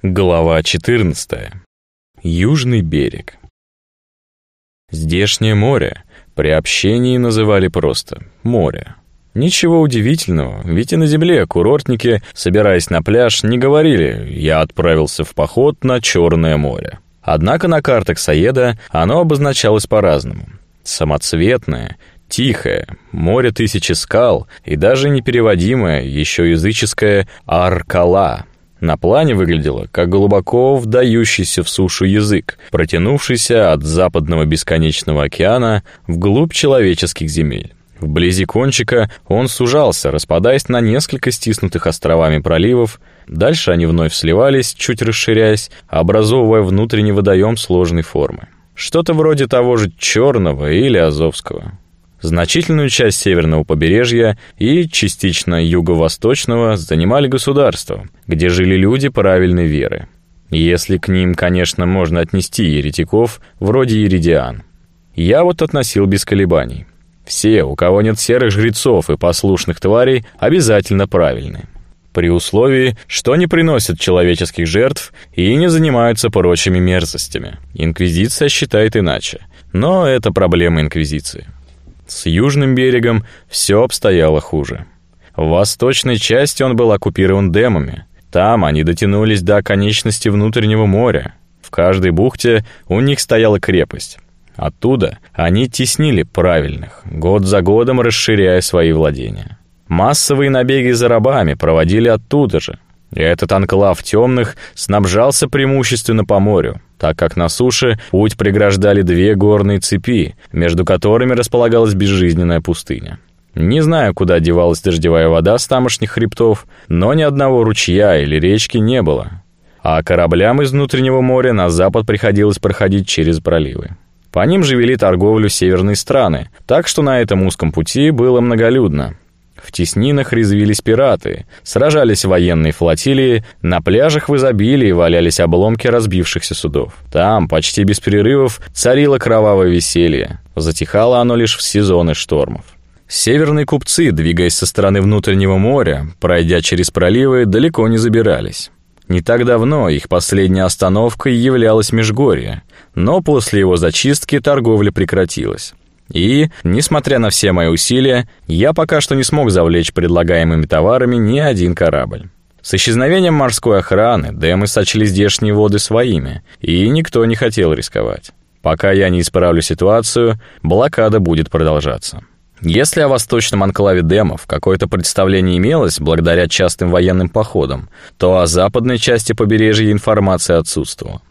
Глава 14. Южный берег. Здешнее море при общении называли просто «море». Ничего удивительного, ведь и на земле курортники, собираясь на пляж, не говорили «я отправился в поход на Черное море». Однако на картах Саеда оно обозначалось по-разному. Самоцветное, тихое, море тысячи скал и даже непереводимое, еще языческое «Аркала», на плане выглядело, как глубоко вдающийся в сушу язык, протянувшийся от западного бесконечного океана вглубь человеческих земель. Вблизи кончика он сужался, распадаясь на несколько стиснутых островами проливов, дальше они вновь сливались, чуть расширяясь, образовывая внутренний водоем сложной формы. Что-то вроде того же Черного или Азовского. Значительную часть северного побережья и частично юго-восточного занимали государства, где жили люди правильной веры. Если к ним, конечно, можно отнести еретиков, вроде еридиан. Я вот относил без колебаний. Все, у кого нет серых жрецов и послушных тварей, обязательно правильны. При условии, что не приносят человеческих жертв и не занимаются прочими мерзостями. Инквизиция считает иначе. Но это проблема Инквизиции. С южным берегом все обстояло хуже. В восточной части он был оккупирован демами. Там они дотянулись до конечности внутреннего моря. В каждой бухте у них стояла крепость. Оттуда они теснили правильных, год за годом расширяя свои владения. Массовые набеги за рабами проводили оттуда же. И этот анклав темных снабжался преимущественно по морю так как на суше путь преграждали две горные цепи, между которыми располагалась безжизненная пустыня. Не знаю, куда девалась дождевая вода с тамошних хребтов, но ни одного ручья или речки не было. А кораблям из внутреннего моря на запад приходилось проходить через проливы. По ним же вели торговлю северные страны, так что на этом узком пути было многолюдно. В теснинах резвились пираты, сражались военные флотилии, на пляжах в изобилии валялись обломки разбившихся судов. Там, почти без перерывов, царило кровавое веселье. Затихало оно лишь в сезоны штормов. Северные купцы, двигаясь со стороны внутреннего моря, пройдя через проливы, далеко не забирались. Не так давно их последней остановкой являлось Межгорье, но после его зачистки торговля прекратилась. И, несмотря на все мои усилия, я пока что не смог завлечь предлагаемыми товарами ни один корабль. С исчезновением морской охраны Дэмы сочли здешние воды своими, и никто не хотел рисковать. Пока я не исправлю ситуацию, блокада будет продолжаться. Если о восточном анклаве Демов какое-то представление имелось благодаря частым военным походам, то о западной части побережья информация отсутствовала.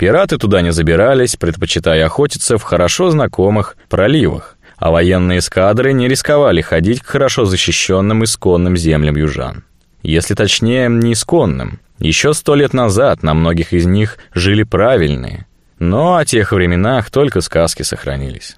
Пираты туда не забирались, предпочитая охотиться в хорошо знакомых проливах, а военные эскадры не рисковали ходить к хорошо защищенным исконным землям южан. Если точнее, не исконным. Еще сто лет назад на многих из них жили правильные, но о тех временах только сказки сохранились.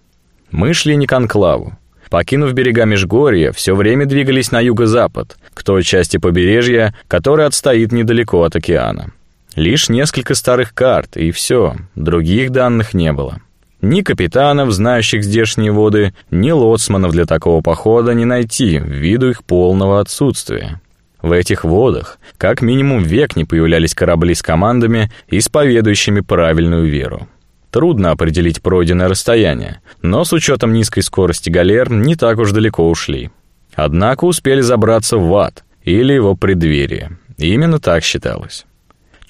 Мы шли не к анклаву. Покинув берега Межгорья, все время двигались на юго-запад, к той части побережья, которая отстоит недалеко от океана. Лишь несколько старых карт, и все, других данных не было. Ни капитанов, знающих здешние воды, ни лоцманов для такого похода не найти, ввиду их полного отсутствия. В этих водах как минимум век не появлялись корабли с командами, исповедующими правильную веру. Трудно определить пройденное расстояние, но с учетом низкой скорости галер не так уж далеко ушли. Однако успели забраться в ад или его преддверие. Именно так считалось.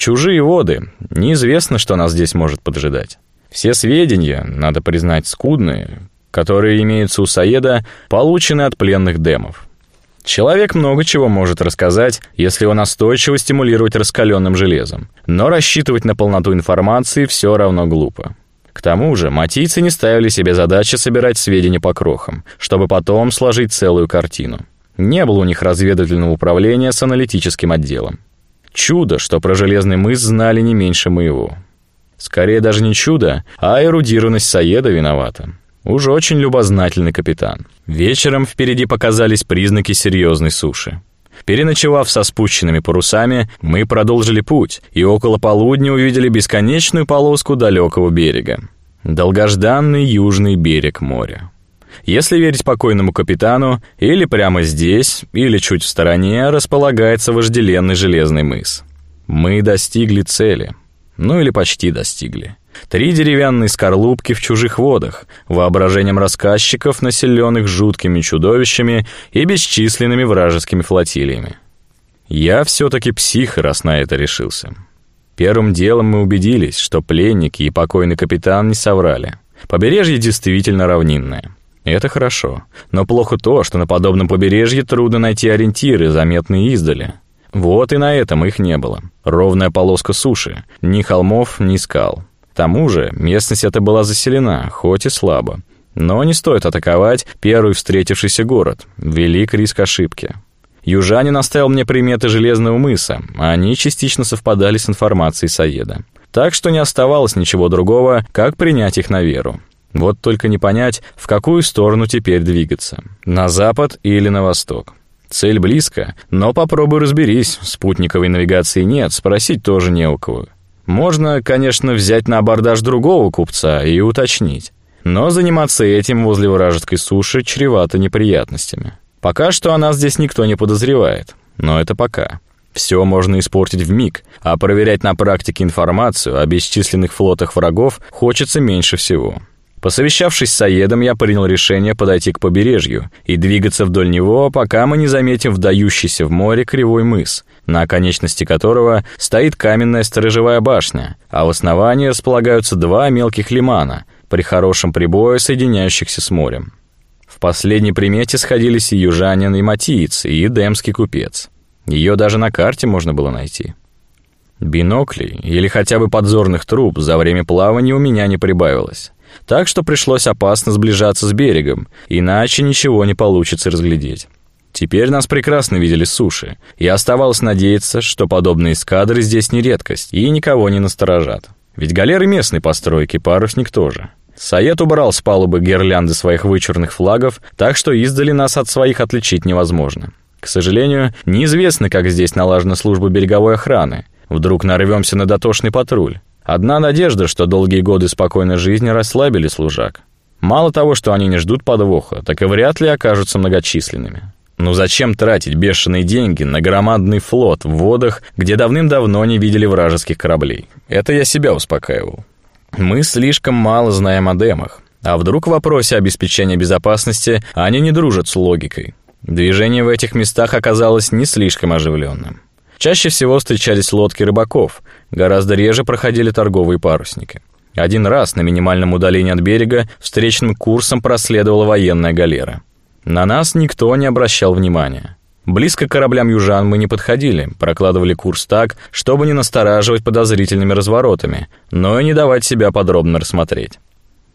Чужие воды. Неизвестно, что нас здесь может поджидать. Все сведения, надо признать, скудные, которые имеются у Саеда, получены от пленных демов. Человек много чего может рассказать, если его настойчиво стимулировать раскаленным железом, но рассчитывать на полноту информации все равно глупо. К тому же матийцы не ставили себе задачи собирать сведения по крохам, чтобы потом сложить целую картину. Не было у них разведывательного управления с аналитическим отделом. Чудо, что про Железный мыс знали не меньше моего. Скорее даже не чудо, а эрудированность Саеда виновата. Уж очень любознательный капитан. Вечером впереди показались признаки серьезной суши. Переночевав со спущенными парусами, мы продолжили путь и около полудня увидели бесконечную полоску далекого берега. Долгожданный южный берег моря. Если верить покойному капитану, или прямо здесь, или чуть в стороне располагается вожделенный железный мыс. Мы достигли цели. Ну или почти достигли. Три деревянные скорлупки в чужих водах, воображением рассказчиков, населенных жуткими чудовищами и бесчисленными вражескими флотилиями. Я все-таки псих, раз на это решился. Первым делом мы убедились, что пленники и покойный капитан не соврали. Побережье действительно равнинное. Это хорошо. Но плохо то, что на подобном побережье трудно найти ориентиры, заметные издали. Вот и на этом их не было. Ровная полоска суши. Ни холмов, ни скал. К тому же местность эта была заселена, хоть и слабо. Но не стоит атаковать первый встретившийся город. Велик риск ошибки. Южанин оставил мне приметы Железного мыса, они частично совпадали с информацией Саеда. Так что не оставалось ничего другого, как принять их на веру. Вот только не понять, в какую сторону теперь двигаться. На запад или на восток. Цель близко, но попробуй разберись, спутниковой навигации нет, спросить тоже не у кого. Можно, конечно, взять на абордаж другого купца и уточнить. Но заниматься этим возле вражеской суши чревато неприятностями. Пока что о нас здесь никто не подозревает, но это пока. Все можно испортить в миг, а проверять на практике информацию о бесчисленных флотах врагов хочется меньше всего. Посовещавшись с Саедом, я принял решение подойти к побережью и двигаться вдоль него, пока мы не заметим вдающийся в море кривой мыс, на оконечности которого стоит каменная сторожевая башня, а в основании располагаются два мелких лимана, при хорошем прибое соединяющихся с морем. В последней примете сходились и южанин, и матиец, и демский купец. Ее даже на карте можно было найти. Биноклей или хотя бы подзорных труб за время плавания у меня не прибавилось. Так что пришлось опасно сближаться с берегом, иначе ничего не получится разглядеть. Теперь нас прекрасно видели суши, и оставалось надеяться, что подобные эскадры здесь не редкость и никого не насторожат. Ведь галеры местной постройки, парусник тоже. Саед убрал с палубы гирлянды своих вычурных флагов, так что издали нас от своих отличить невозможно. К сожалению, неизвестно, как здесь налажена служба береговой охраны. Вдруг нарвемся на дотошный патруль. Одна надежда, что долгие годы спокойной жизни расслабили служак. Мало того, что они не ждут подвоха, так и вряд ли окажутся многочисленными. Ну зачем тратить бешеные деньги на громадный флот в водах, где давным-давно не видели вражеских кораблей? Это я себя успокаивал. Мы слишком мало знаем о демах. А вдруг в вопросе обеспечения безопасности они не дружат с логикой? Движение в этих местах оказалось не слишком оживленным. Чаще всего встречались лодки рыбаков, гораздо реже проходили торговые парусники. Один раз на минимальном удалении от берега встречным курсом проследовала военная галера. На нас никто не обращал внимания. Близко к кораблям южан мы не подходили, прокладывали курс так, чтобы не настораживать подозрительными разворотами, но и не давать себя подробно рассмотреть.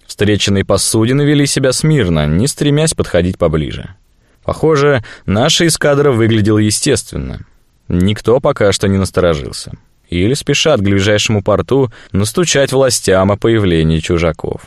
Встреченные посудины вели себя смирно, не стремясь подходить поближе. Похоже, наша эскадра выглядела естественно — Никто пока что не насторожился. Или спешат к ближайшему порту настучать властям о появлении чужаков.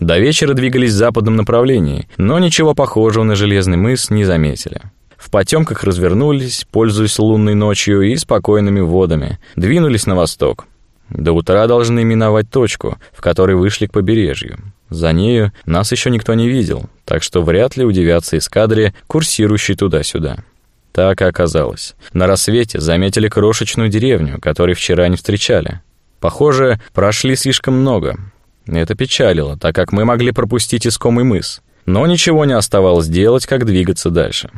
До вечера двигались в западном направлении, но ничего похожего на железный мыс не заметили. В потемках развернулись, пользуясь лунной ночью и спокойными водами, двинулись на восток. До утра должны миновать точку, в которой вышли к побережью. За нею нас еще никто не видел, так что вряд ли удивятся эскадре, курсирующей туда-сюда. Так и оказалось. На рассвете заметили крошечную деревню, которую вчера не встречали. Похоже, прошли слишком много. Это печалило, так как мы могли пропустить искомый мыс. Но ничего не оставалось делать, как двигаться дальше.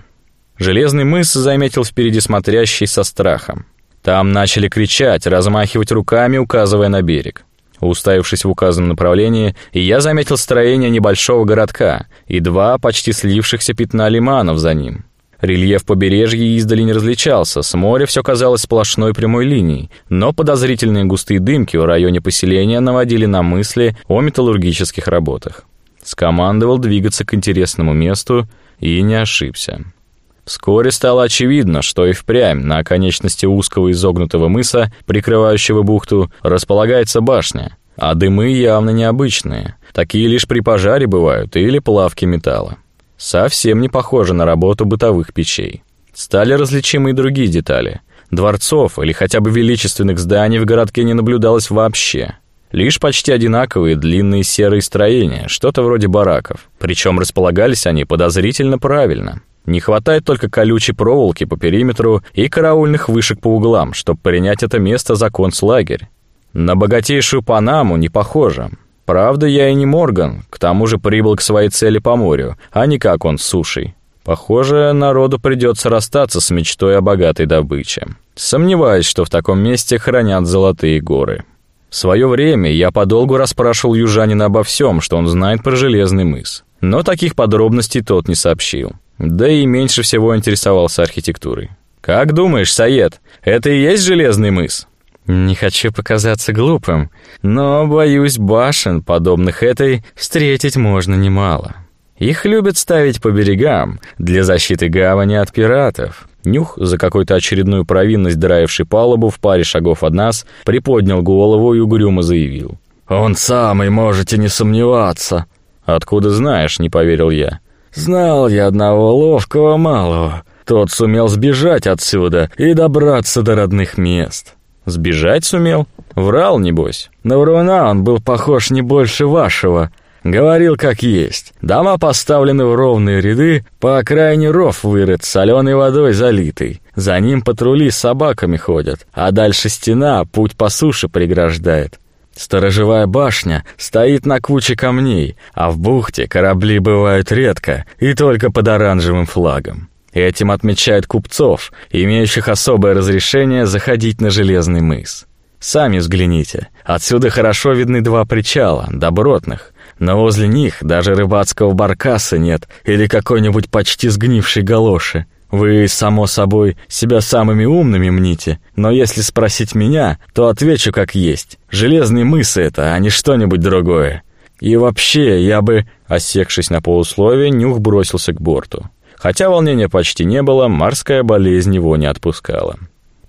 Железный мыс заметил впереди смотрящий со страхом. Там начали кричать, размахивать руками, указывая на берег. Уставившись в указанном направлении, я заметил строение небольшого городка и два почти слившихся пятна лиманов за ним. Рельеф побережья издали не различался, с моря все казалось сплошной прямой линией, но подозрительные густые дымки в районе поселения наводили на мысли о металлургических работах. Скомандовал двигаться к интересному месту и не ошибся. Вскоре стало очевидно, что и впрямь на оконечности узкого изогнутого мыса, прикрывающего бухту, располагается башня, а дымы явно необычные. Такие лишь при пожаре бывают или плавке металла. Совсем не похоже на работу бытовых печей. Стали различимы и другие детали. Дворцов или хотя бы величественных зданий в городке не наблюдалось вообще. Лишь почти одинаковые длинные серые строения, что-то вроде бараков. Причем располагались они подозрительно правильно. Не хватает только колючей проволоки по периметру и караульных вышек по углам, чтобы принять это место за концлагерь. На богатейшую Панаму не похоже. Правда, я и не Морган, к тому же прибыл к своей цели по морю, а не как он с сушей. Похоже, народу придется расстаться с мечтой о богатой добыче. Сомневаюсь, что в таком месте хранят золотые горы. В свое время я подолгу расспрашивал южанина обо всем, что он знает про Железный мыс. Но таких подробностей тот не сообщил. Да и меньше всего интересовался архитектурой. «Как думаешь, Саед, это и есть Железный мыс?» «Не хочу показаться глупым, но, боюсь, башен, подобных этой, встретить можно немало. Их любят ставить по берегам для защиты гавани от пиратов». Нюх, за какую-то очередную провинность драивший палубу в паре шагов от нас, приподнял голову и угрюмо заявил. «Он самый, можете не сомневаться». «Откуда знаешь?» — не поверил я. «Знал я одного ловкого малого. Тот сумел сбежать отсюда и добраться до родных мест». «Сбежать сумел? Врал, небось?» «На вруна он был похож не больше вашего». Говорил как есть. Дома поставлены в ровные ряды, по окраине ров вырыт, соленой водой залитый. За ним патрули с собаками ходят, а дальше стена, путь по суше преграждает. Сторожевая башня стоит на куче камней, а в бухте корабли бывают редко и только под оранжевым флагом. Этим отмечают купцов, имеющих особое разрешение заходить на Железный мыс. Сами взгляните, отсюда хорошо видны два причала, добротных, но возле них даже рыбацкого баркаса нет или какой-нибудь почти сгнившей галоши. Вы, само собой, себя самыми умными мните, но если спросить меня, то отвечу как есть. Железные мысы это, а не что-нибудь другое. И вообще, я бы, осекшись на полусловие, нюх бросился к борту. Хотя волнения почти не было, морская болезнь его не отпускала.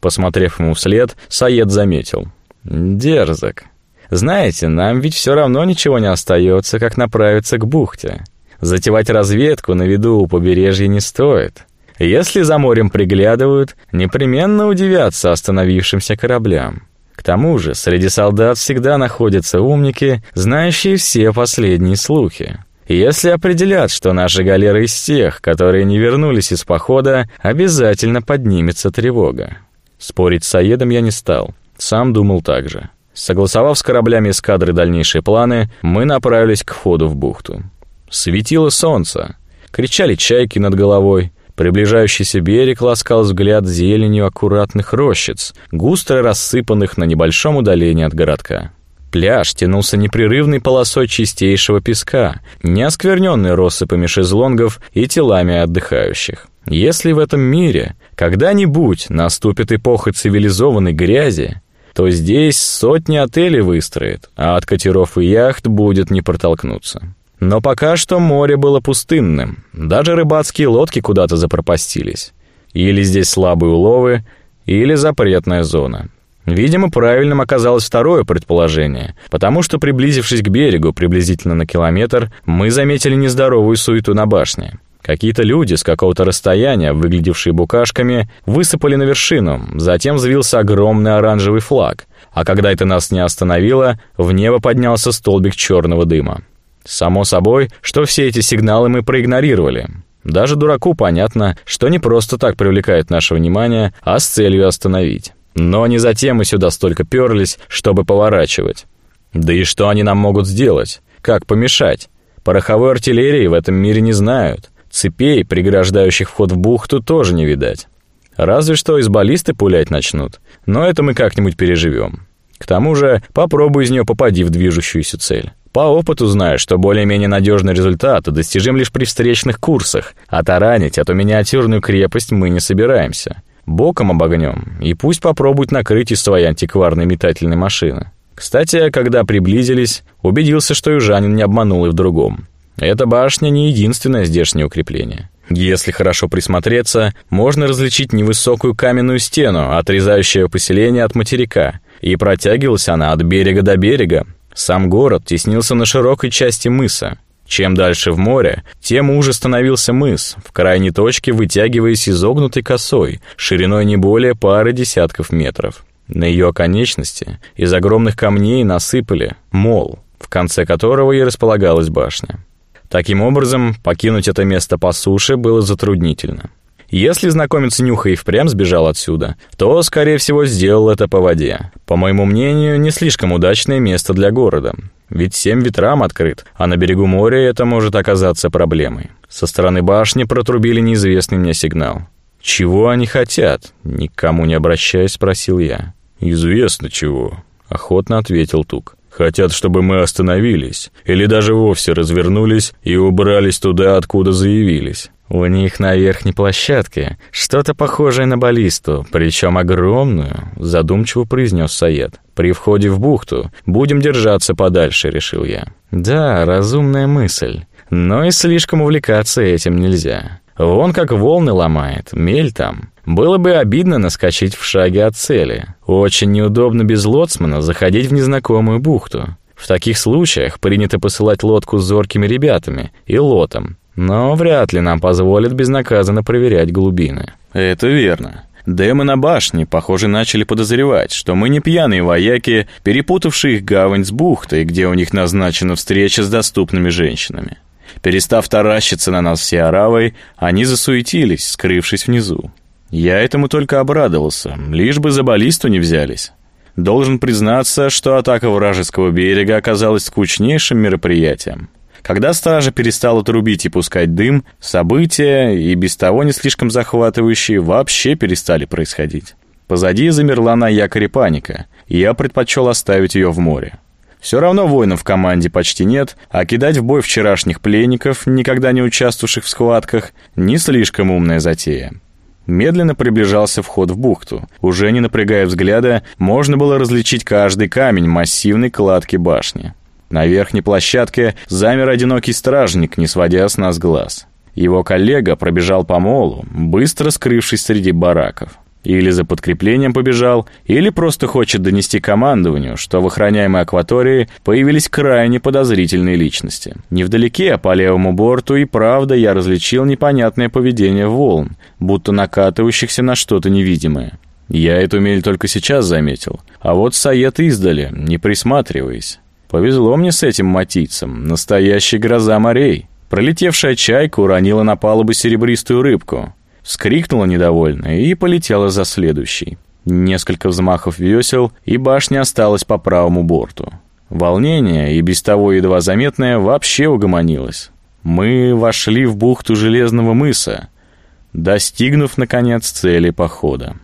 Посмотрев ему вслед, Саед заметил. «Дерзок. Знаете, нам ведь все равно ничего не остается, как направиться к бухте. Затевать разведку на виду у побережья не стоит. Если за морем приглядывают, непременно удивятся остановившимся кораблям. К тому же среди солдат всегда находятся умники, знающие все последние слухи. Если определят, что наши галеры из тех, которые не вернулись из похода, обязательно поднимется тревога. Спорить с Саедом я не стал, сам думал так же. Согласовав с кораблями эскадры дальнейшие планы, мы направились к входу в бухту. Светило солнце, кричали чайки над головой, приближающийся берег ласкал взгляд зеленью аккуратных рощиц, густо рассыпанных на небольшом удалении от городка. Пляж тянулся непрерывной полосой чистейшего песка, не оскверненный россыпами шезлонгов и телами отдыхающих. Если в этом мире когда-нибудь наступит эпоха цивилизованной грязи, то здесь сотни отелей выстроят, а от катеров и яхт будет не протолкнуться. Но пока что море было пустынным, даже рыбацкие лодки куда-то запропастились. Или здесь слабые уловы, или запретная зона. Видимо, правильным оказалось второе предположение, потому что, приблизившись к берегу приблизительно на километр, мы заметили нездоровую суету на башне. Какие-то люди с какого-то расстояния, выглядевшие букашками, высыпали на вершину, затем взвился огромный оранжевый флаг, а когда это нас не остановило, в небо поднялся столбик черного дыма. Само собой, что все эти сигналы мы проигнорировали. Даже дураку понятно, что не просто так привлекает наше внимание, а с целью остановить. Но не затем мы сюда столько перлись, чтобы поворачивать. Да и что они нам могут сделать? Как помешать? Пороховой артиллерии в этом мире не знают. Цепей, преграждающих вход в бухту, тоже не видать. Разве что из баллисты пулять начнут, но это мы как-нибудь переживем. К тому же, попробуй из нее попади в движущуюся цель. По опыту знаю, что более-менее надежный результат достижим лишь при встречных курсах, а таранить эту миниатюрную крепость мы не собираемся. Боком обогнем, и пусть попробуют накрыть из своей антикварной метательной машины. Кстати, когда приблизились, убедился, что южанин не обманул и в другом. Эта башня не единственное здешнее укрепление. Если хорошо присмотреться, можно различить невысокую каменную стену, отрезающую поселение от материка, и протягивалась она от берега до берега. Сам город теснился на широкой части мыса. Чем дальше в море, тем уже становился мыс, в крайней точке вытягиваясь изогнутой косой, шириной не более пары десятков метров. На ее оконечности из огромных камней насыпали мол, в конце которого и располагалась башня. Таким образом, покинуть это место по суше было затруднительно. Если знакомец Нюха и впрямь сбежал отсюда, то, скорее всего, сделал это по воде. По моему мнению, не слишком удачное место для города. Ведь семь ветрам открыт, а на берегу моря это может оказаться проблемой. Со стороны башни протрубили неизвестный мне сигнал. «Чего они хотят?» — никому не обращаясь, спросил я. «Известно чего», — охотно ответил Тук. «Хотят, чтобы мы остановились, или даже вовсе развернулись и убрались туда, откуда заявились. У них на верхней площадке что-то похожее на баллисту, причем огромную, задумчиво произнес Саед. При входе в бухту будем держаться подальше, решил я. Да, разумная мысль, но и слишком увлекаться этим нельзя. Вон как волны ломает, мель там. Было бы обидно наскочить в шаге от цели. Очень неудобно без лоцмана заходить в незнакомую бухту. В таких случаях принято посылать лодку с зоркими ребятами и лотом, но вряд ли нам позволят безнаказанно проверять глубины. Это верно. Демы на башне, похоже, начали подозревать, что мы не пьяные вояки, перепутавшие их гавань с бухтой, где у них назначена встреча с доступными женщинами. Перестав таращиться на нас все оравой, они засуетились, скрывшись внизу. Я этому только обрадовался, лишь бы за баллисту не взялись. Должен признаться, что атака вражеского берега оказалась скучнейшим мероприятием. Когда стража перестала трубить и пускать дым, события, и без того не слишком захватывающие, вообще перестали происходить. Позади замерла на якоре паника, и я предпочел оставить ее в море. Все равно воинов в команде почти нет, а кидать в бой вчерашних пленников, никогда не участвовавших в схватках, не слишком умная затея. Медленно приближался вход в бухту. Уже не напрягая взгляда, можно было различить каждый камень массивной кладки башни. На верхней площадке замер одинокий стражник, не сводя с нас глаз. Его коллега пробежал по молу, быстро скрывшись среди бараков. Или за подкреплением побежал, или просто хочет донести командованию, что в охраняемой акватории появились крайне подозрительные личности. Невдалеке, по левому борту, и правда я различил непонятное поведение волн, будто накатывающихся на что-то невидимое. Я эту мель только сейчас заметил, а вот Саед издали, не присматриваясь. Повезло мне с этим матийцем, настоящая гроза морей. Пролетевшая чайка уронила на палубу серебристую рыбку, вскрикнула недовольно и полетела за следующей. Несколько взмахов весел, и башня осталась по правому борту. Волнение, и без того едва заметное, вообще угомонилось. Мы вошли в бухту Железного мыса, достигнув, наконец, цели похода.